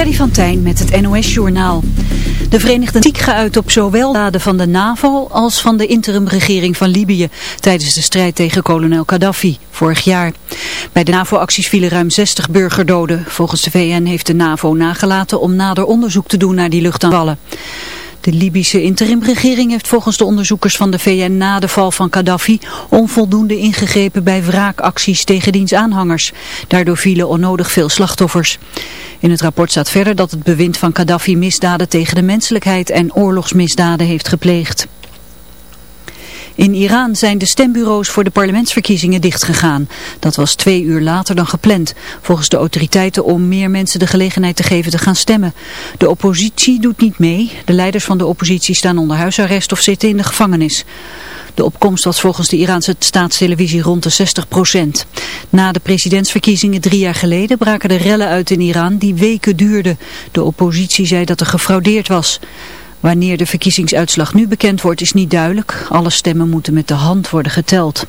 Freddy van Tijn met het NOS-journaal. De Verenigde Naties geuit op zowel daden van de NAVO als van de interimregering van Libië tijdens de strijd tegen kolonel Gaddafi vorig jaar. Bij de NAVO-acties vielen ruim 60 burgerdoden. Volgens de VN heeft de NAVO nagelaten om nader onderzoek te doen naar die luchtaanvallen. De Libische interimregering heeft volgens de onderzoekers van de VN na de val van Gaddafi onvoldoende ingegrepen bij wraakacties tegen diens aanhangers. Daardoor vielen onnodig veel slachtoffers. In het rapport staat verder dat het bewind van Gaddafi misdaden tegen de menselijkheid en oorlogsmisdaden heeft gepleegd. In Iran zijn de stembureaus voor de parlementsverkiezingen dichtgegaan. Dat was twee uur later dan gepland. Volgens de autoriteiten om meer mensen de gelegenheid te geven te gaan stemmen. De oppositie doet niet mee. De leiders van de oppositie staan onder huisarrest of zitten in de gevangenis. De opkomst was volgens de Iraanse staatstelevisie rond de 60 procent. Na de presidentsverkiezingen drie jaar geleden braken de rellen uit in Iran die weken duurden. De oppositie zei dat er gefraudeerd was. Wanneer de verkiezingsuitslag nu bekend wordt is niet duidelijk. Alle stemmen moeten met de hand worden geteld.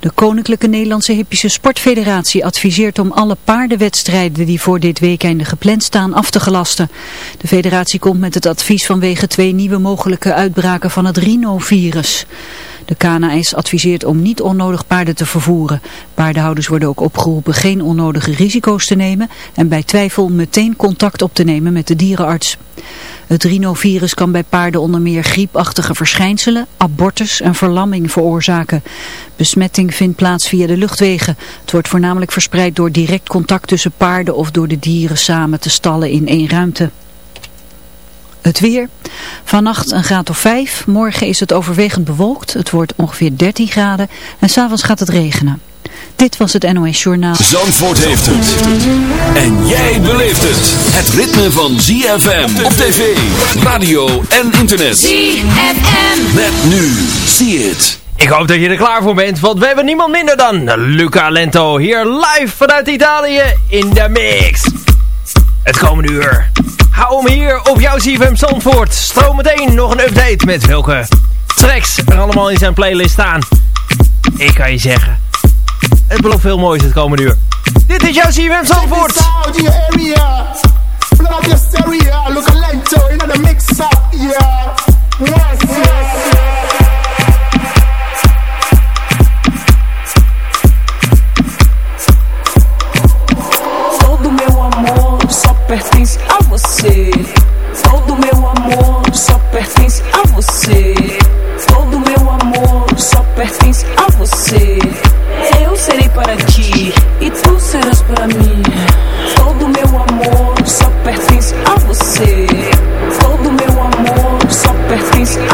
De Koninklijke Nederlandse Hippische Sportfederatie adviseert om alle paardenwedstrijden die voor dit weekende gepland staan af te gelasten. De federatie komt met het advies vanwege twee nieuwe mogelijke uitbraken van het rhinovirus. De KNAS adviseert om niet onnodig paarden te vervoeren. Paardenhouders worden ook opgeroepen geen onnodige risico's te nemen en bij twijfel meteen contact op te nemen met de dierenarts. Het rhinovirus kan bij paarden onder meer griepachtige verschijnselen, abortus en verlamming veroorzaken. Besmetting vindt plaats via de luchtwegen. Het wordt voornamelijk verspreid door direct contact tussen paarden of door de dieren samen te stallen in één ruimte. Het weer. Vannacht een graad of 5. Morgen is het overwegend bewolkt. Het wordt ongeveer 13 graden. En s'avonds gaat het regenen. Dit was het NOS Journaal. Zandvoort heeft het. En jij beleeft het. Het ritme van ZFM op tv, radio en internet. ZFM. Met nu. See it. Ik hoop dat je er klaar voor bent, want we hebben niemand minder dan Luca Lento hier live vanuit Italië in de mix. Het komende uur. Hou hem hier op jouw CFM Zandvoort. Stroom meteen nog een update met welke tracks er allemaal in zijn playlist staan. Ik kan je zeggen, het belooft veel moois het komende uur. Dit is jouw CFM Zandvoort. Pertence a você. Todo meu amor só pertence a você. Todo meu amor só pertence a você. Eu serei para ti e tu serás para mim. Todo meu amor só pertence a você. Todo meu amor só pertence a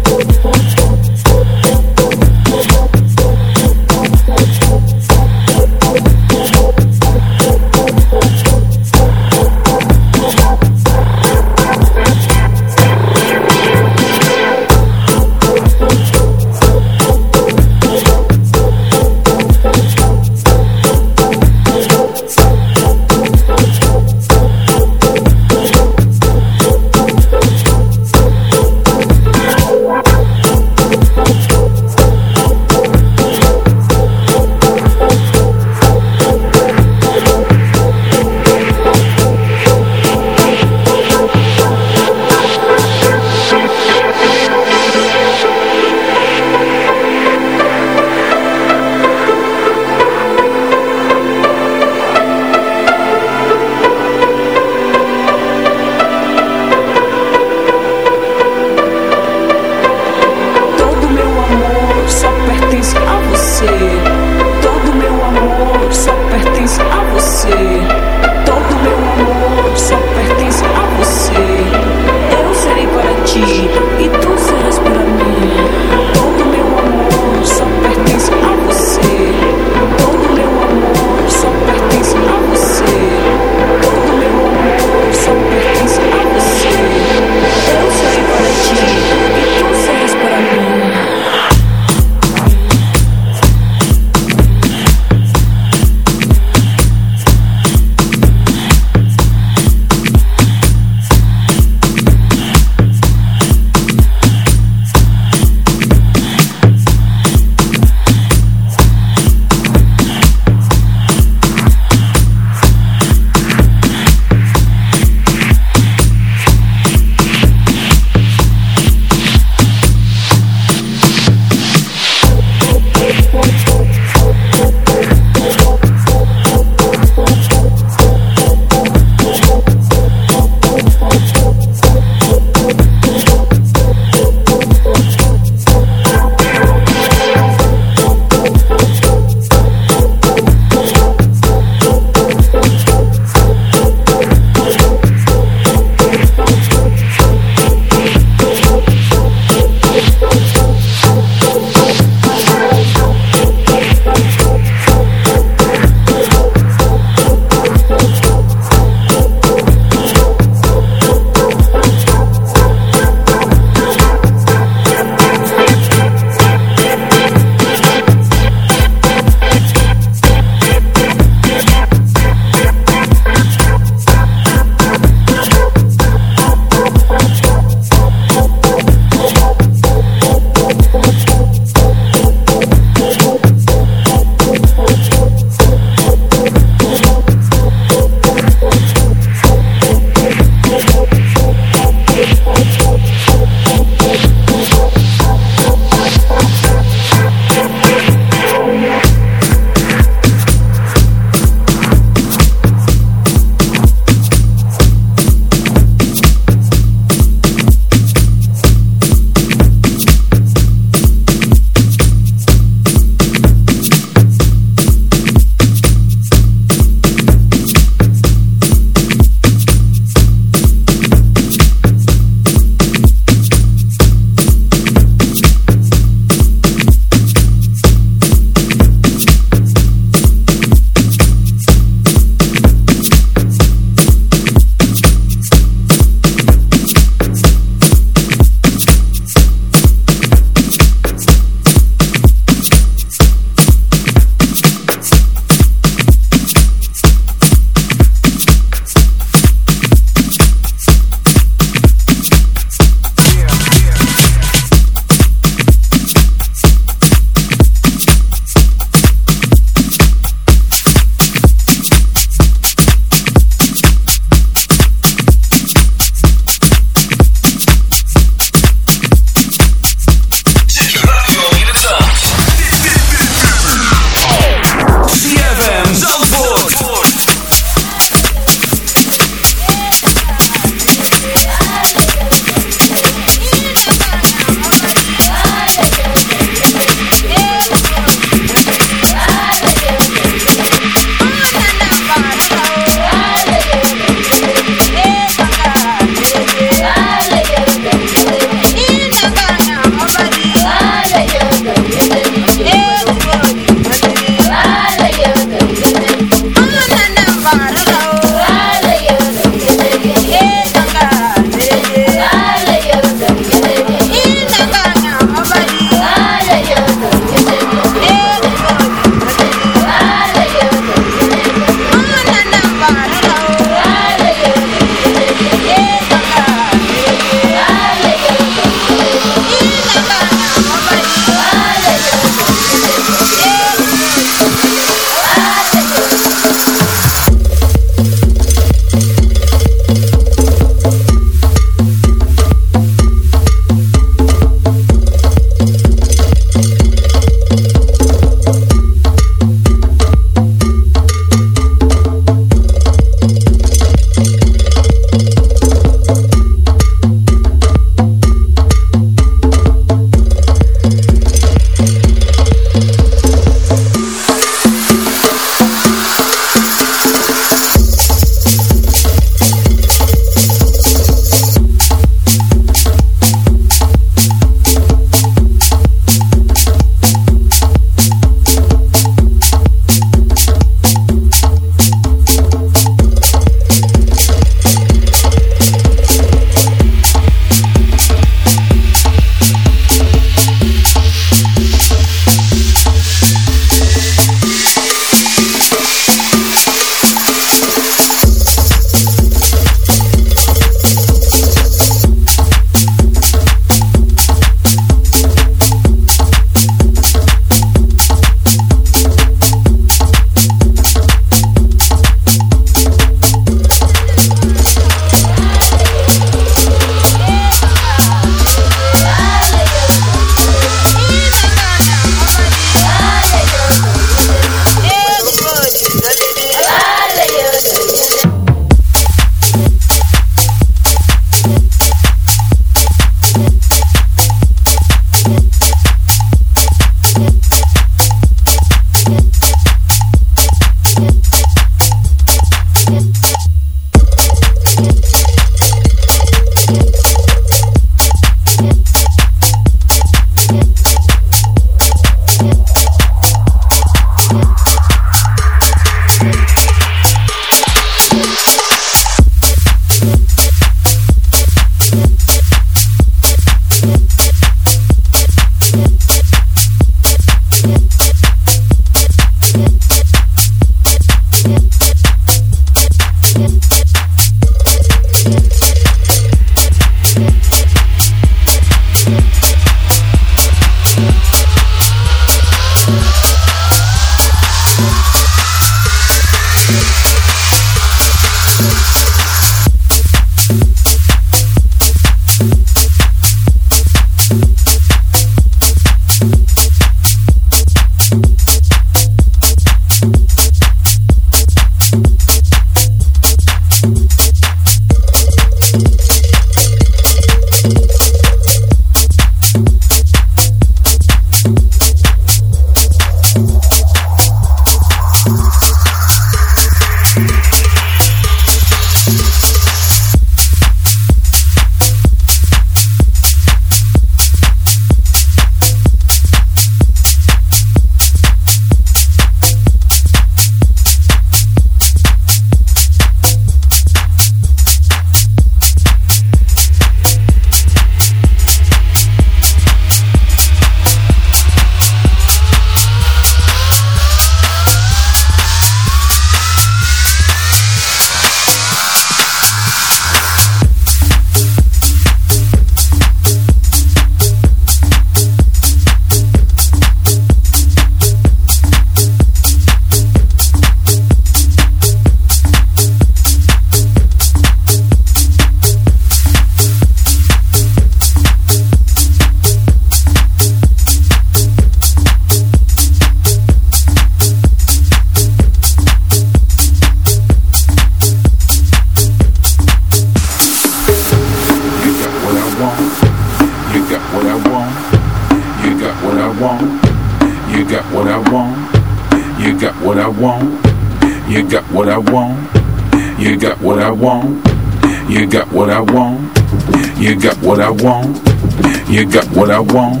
want.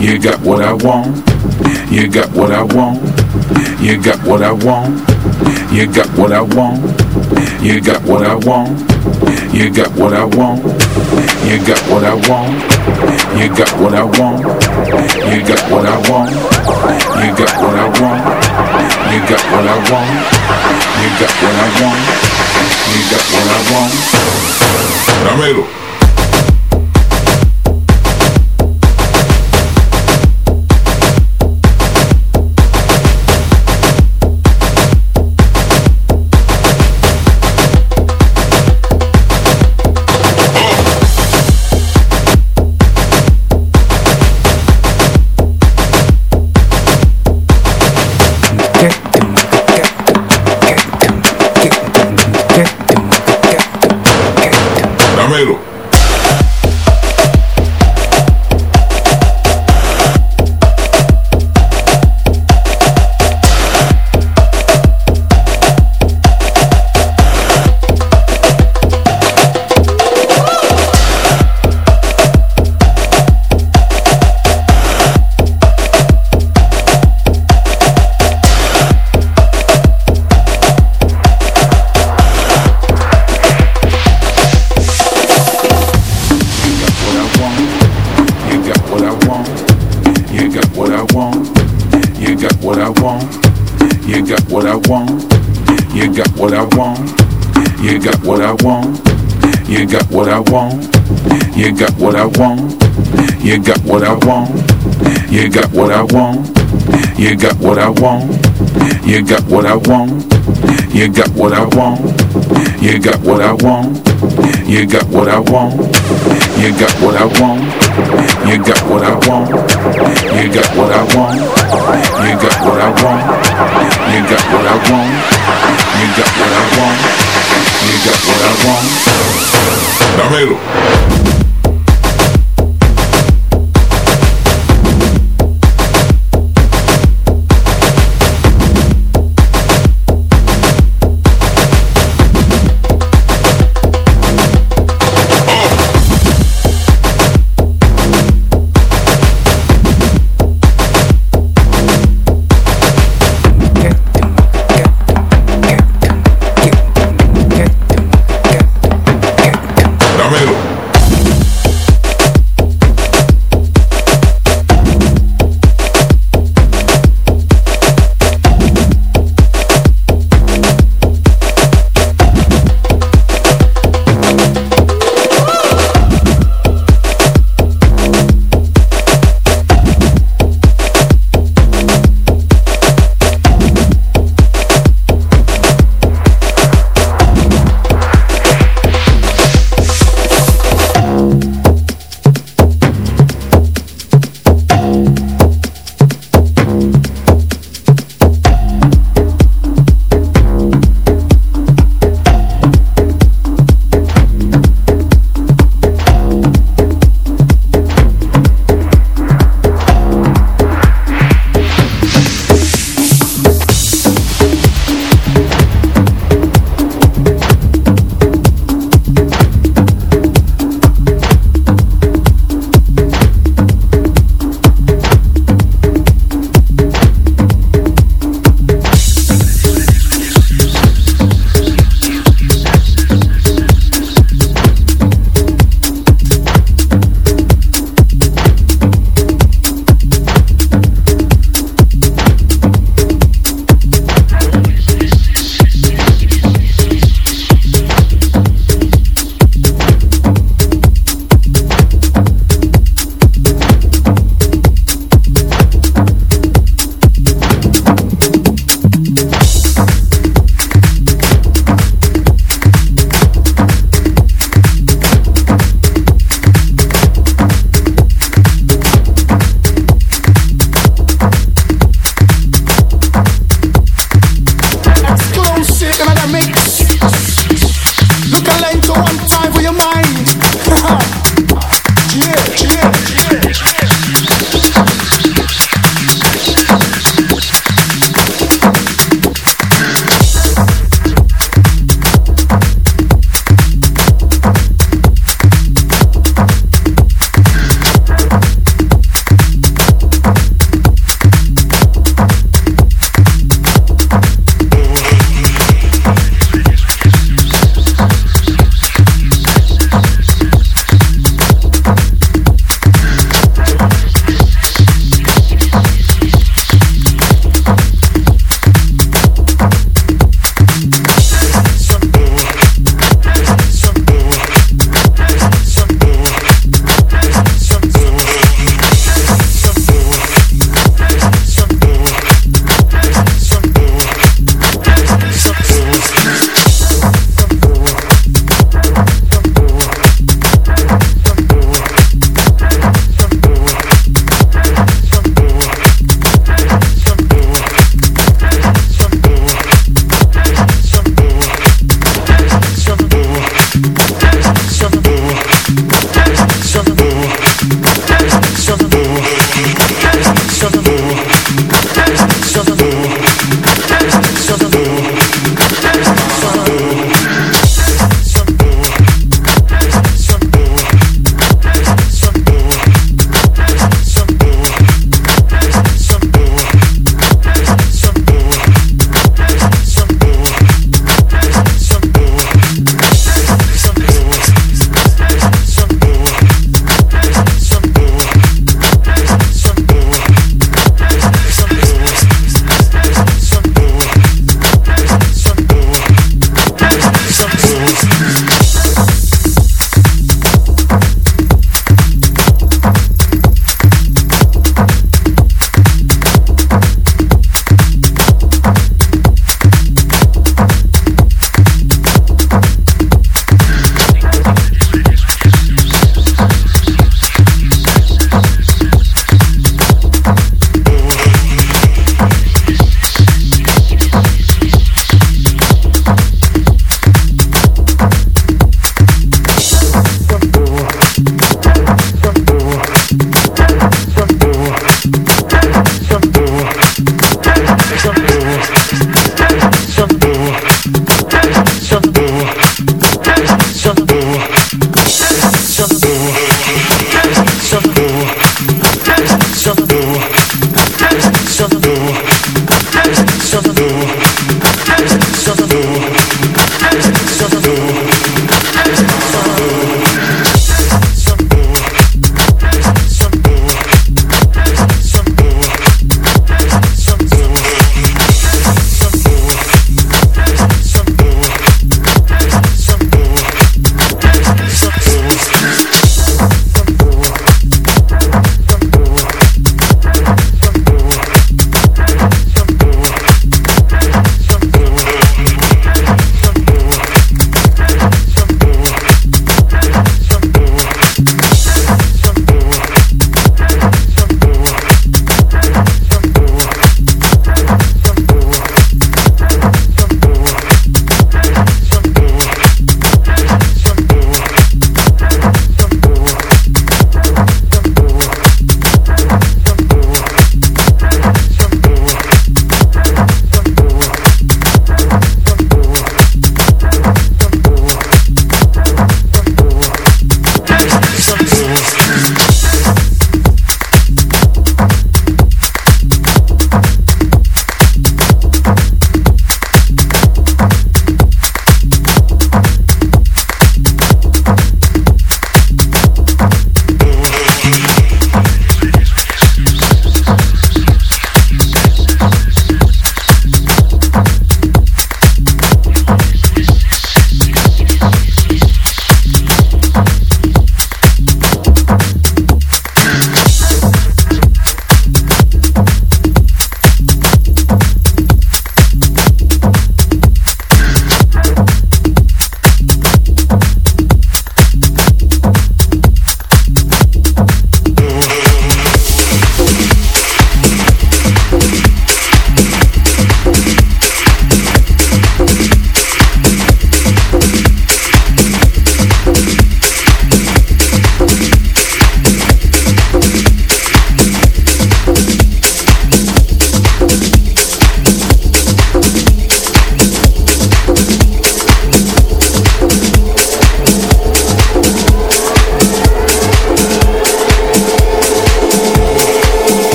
You got what I want. You got what I want. You got what I want. You got what I want. You got what I want. You got what I want. You got what I want. You got what I want. You got what I want. You got what I want. You got what I want. You got what I want. You got what I want. Dámelo. You got what I want. You got what I want. You got what I want. You got what I want. You got what I want. You got what I want. You got what I want. You got what I want. You got what I want. You got what I want. Dámelo.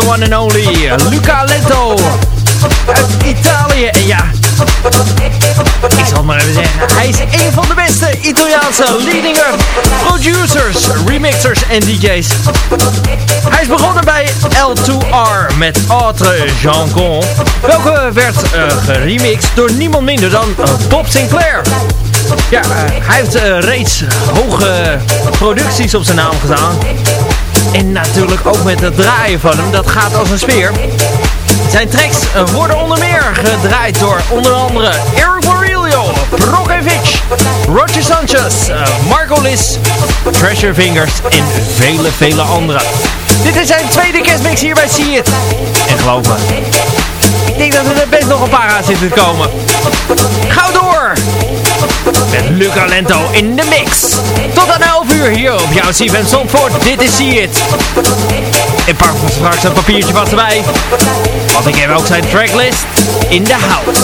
The one and only Luca Lento uit Italië. En ja, ik zal het maar even zeggen, hij is een van de beste Italiaanse leading producers, remixers en DJ's. Hij is begonnen bij L2R met Autre Jean Con, welke werd uh, geremixed door niemand minder dan uh, Bob Sinclair. Ja, uh, hij heeft reeds hoge producties op zijn naam gedaan. En natuurlijk ook met het draaien van hem, dat gaat als een speer. Zijn tracks worden onder meer gedraaid door onder andere Eric Morillo, Brokovic, Roger Sanchez, uh, Marco Liss, Treasure Fingers en vele, vele anderen. Dit is zijn tweede kerstmix hier bij See It. En geloof me, ik denk dat er best nog een paar aan zitten te komen. Gauw door! Met Luca Lento in de mix. Tot aan 11 uur hier op jouw CFM Zandvoort. Dit is See It. Ik pak straks een papiertje vast erbij. Want ik heb ook zijn tracklist in de house.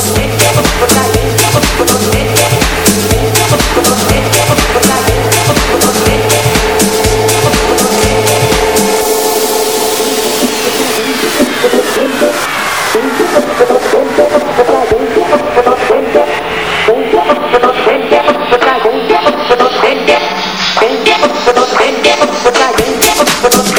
But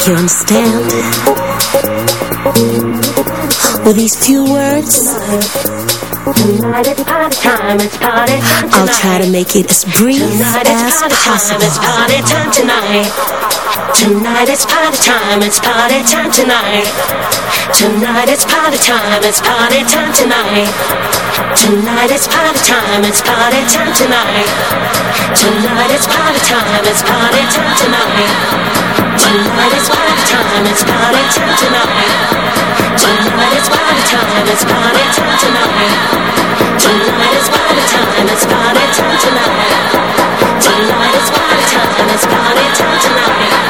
make you understand. With these few words, Tonight it's party time, it's party time tonight. I'll try to make it as brief Tonight it's as party time, it's possible. party time tonight. Tonight it's party time, it's party time tonight. Tonight it's party time, it's party time tonight. Tonight it's party time, it's party time tonight. Tonight it's party time, it's party time tonight. Tonight it's party time, it's party time tonight. Tonight it's party time, it's party time tonight. Tonight it's party time, it's party time tonight. Tonight it's party time, it's party time tonight.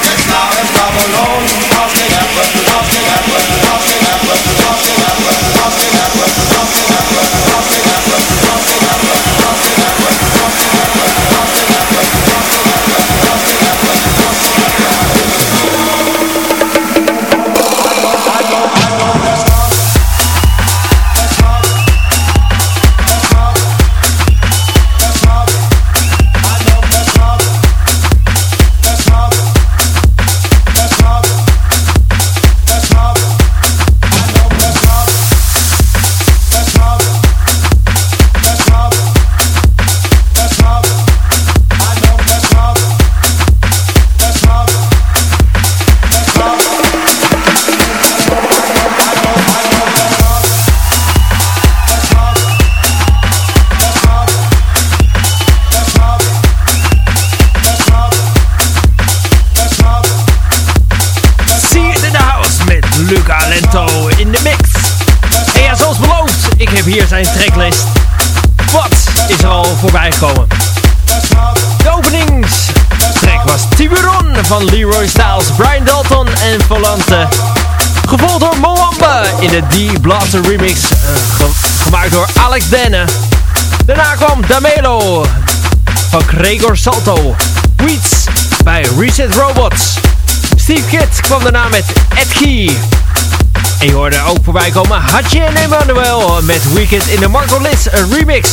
hier zijn tracklist. Wat is er al voorbij gekomen? De openingstrack was Tiburon van Leroy Styles, Brian Dalton en Volante. Gevolgd door Moamba in de D-Blaster remix, eh, ge- gemaakt door Alex Denne. Daarna kwam Damelo van Gregor Salto. Weeds bij Reset Robots. Steve Kidd kwam daarna met Ed Key. En je hoorde ook voorbij komen Hatje en Emmanuel met Weekend in de Marco Liz remix.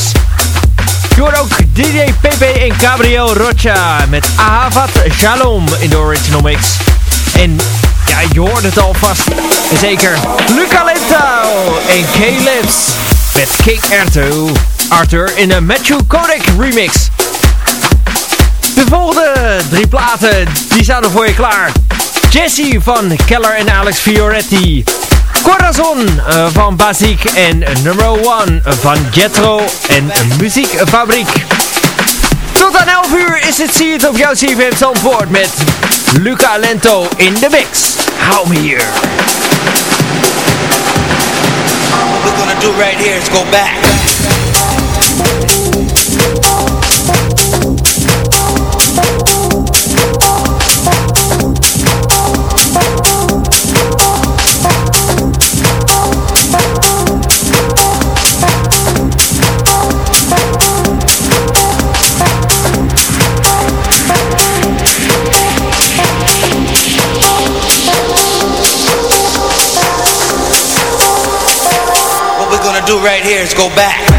Je hoorde ook DJ PP en Gabriel Rocha met Ahavat Shalom in de original mix. En ja, je hoorde het alvast. En zeker Luca Lento en K-Lips met King Arthur, Arthur in de Matthew Kodak remix. De volgende drie platen, die staan er voor je klaar. Jesse van Keller en Alex Fioretti. Corazon eh, van Basic en Number One van Jetro en Muziekfabriek. Tot aan 11 uur is het See It op jouw CFM Zandvoort met Luca Lento in de mix. Hou me hier. What we're gonna do right here is go back. Do right here is go back.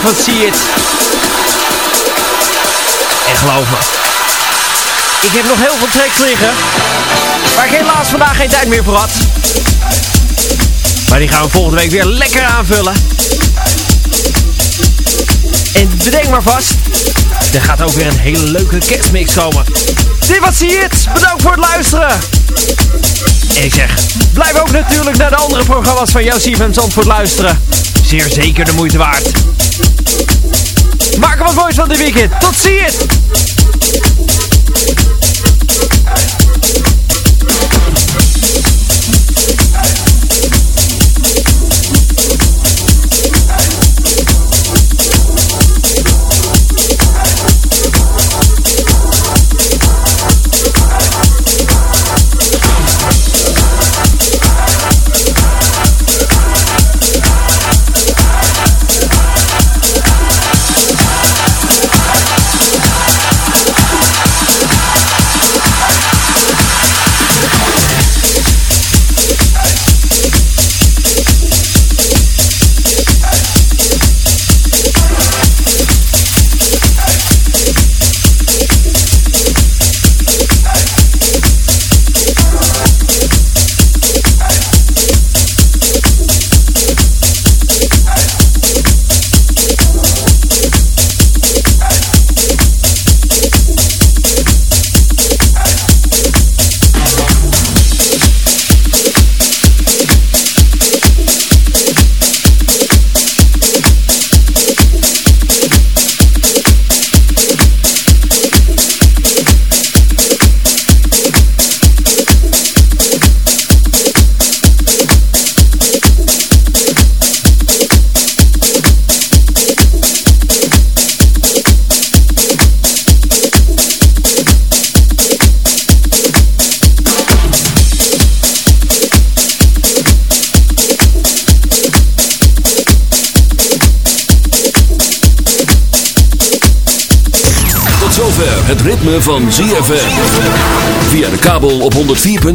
Van See It. En geloof me, ik heb nog heel veel tracks liggen, waar ik helaas vandaag geen tijd meer voor had. Maar die gaan we volgende week weer lekker aanvullen. En bedenk maar vast, er gaat ook weer een hele leuke kerstmix komen. Dit zie het. Bedankt voor het luisteren. En ik zeg, blijf ook natuurlijk naar de andere programma's van jouw CFM Zandvoort luisteren. Zeer zeker de moeite waard. Maak er wat moois van dit weekend. Tot ziens.